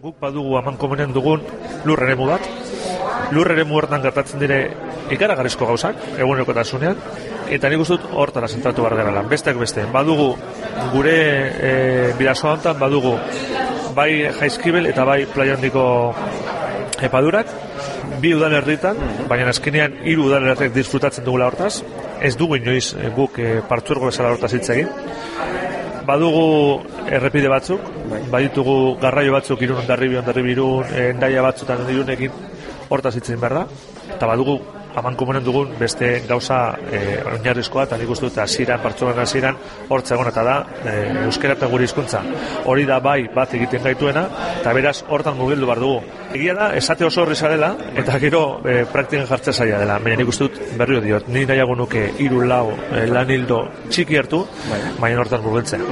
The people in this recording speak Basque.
Guk badugu aman komunen dugun lur eremu bat. Lur eremu hortan gertatzen dire ikaragarrizko gauzak, egunerokotasunean, eta nik uste dut hortara zentratu behar lan. Besteak beste, badugu gure e, bidazoa honetan, badugu bai jaizkibel eta bai playa handiko epadurak, bi udalerritan, baina azkenean hiru udalerriak disfrutatzen dugula hortaz, ez dugu inoiz e, guk e, partzuergo bezala hortaz hitz egin. Badugu errepide batzuk, baditugu garraio batzuk irun ondarribi, ondarribi irun, endaia batzutan irunekin hortaz hitzen behar da. Eta badugu aman komunen dugun beste gauza e, oinarrizkoa eta nik uste dut hasieran partzuan hasieran hortza egon eta da e, euskera eta gure hizkuntza. Hori da bai bat egiten gaituena eta beraz hortan mugildu behar dugu. Egia da esate oso horri dela eta gero e, praktikan jartzea zaila dela. Baina nik uste dut berrio diot ni nahiago nuke hiru lau e, lan hildo txiki hartu baina hortan mugiltzea